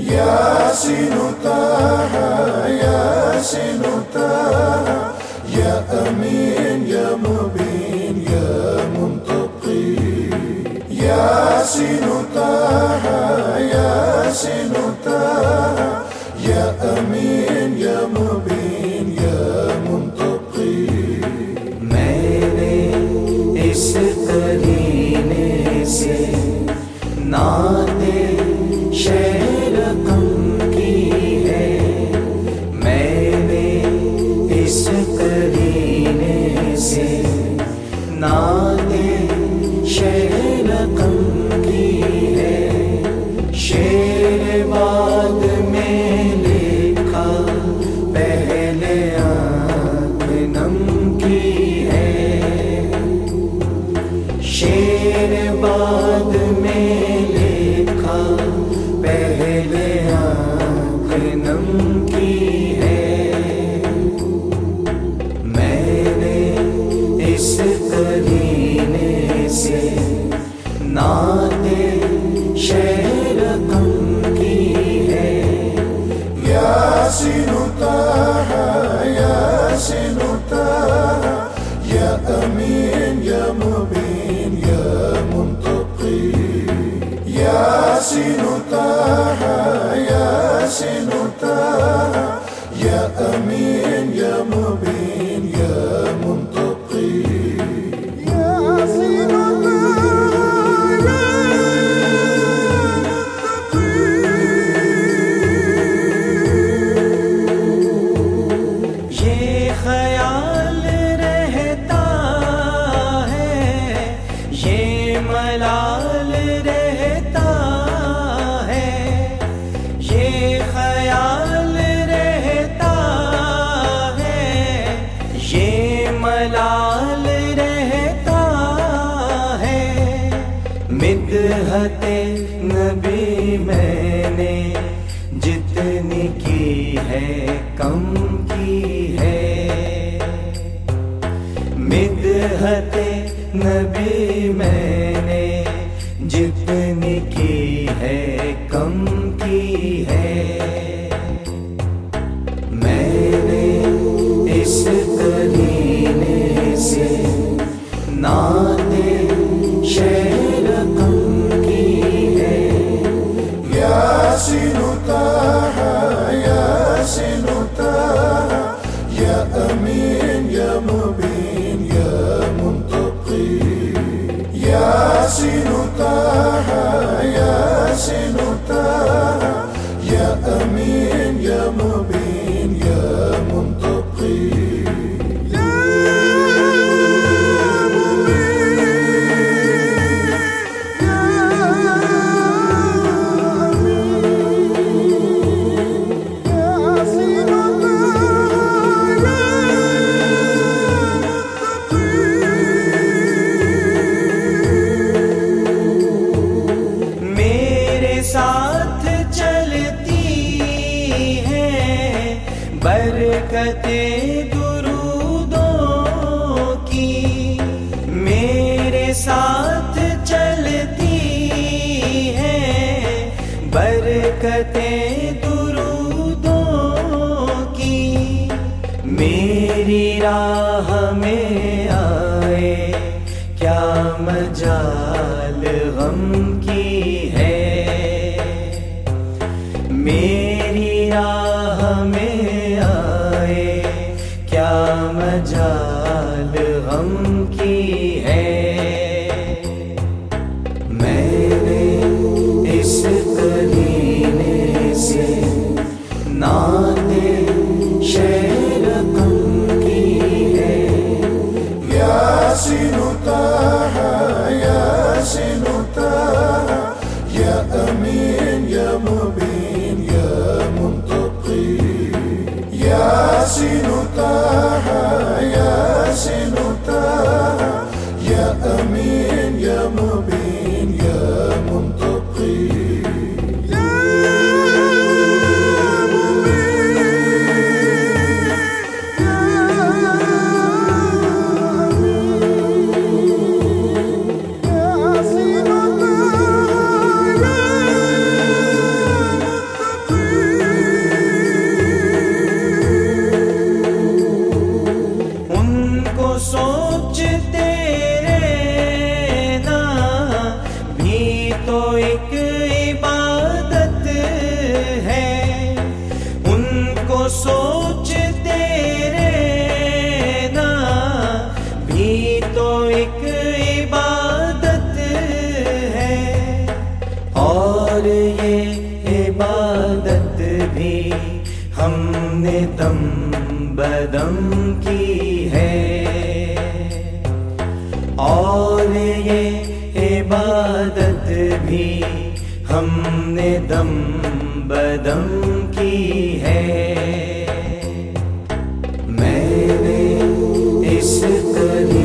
ياسين طه ياسين طه ياسين طه ياسين طه يا أمين يا مبين يا منتقي میں نے اس کرینے سے نعت شعر کم کی ہے میں نے اس کرینے سے نعت تیرے بعد میں ياسين طه يا أمين يا مبين يا منتقي ياسين یہ خیال رہتا ہے یہ ملال میں نے جتنی کی ہے، کم کی ہے۔ مدحت نبی میں نے جتنی کی ہے، کم کی ہے۔ برکتیں درودوں کی میرے ساتھ چلتی ہے۔ برکتیں درودوں کی میری راہ میں آئے۔ کیا مجال غم کی ہے۔ میری ایک عبادت ہے۔ ان کو سوچتے رہنا بھی تو ایک عبادت ہے۔ اور یہ عبادت بھی ہم نے دم بدم کی ہے۔ اور یہ عبادت نے دم بدم کی ہے۔ میں نے اس کرینے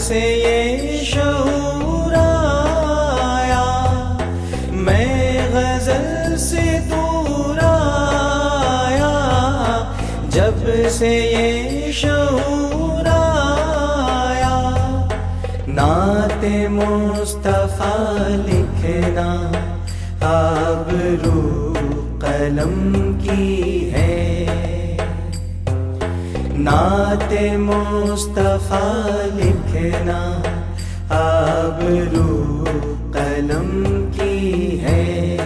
سے یہ شعور آیا۔ میں غزل سے دور آیا۔ جب سے یہ شعور آیا۔ نعت مصطفیٰ لکھنا آبرو قلم کی ہے۔ نعت مصطفیٰ لکھنا آبرو قلم کی ہے۔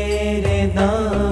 میرے دامن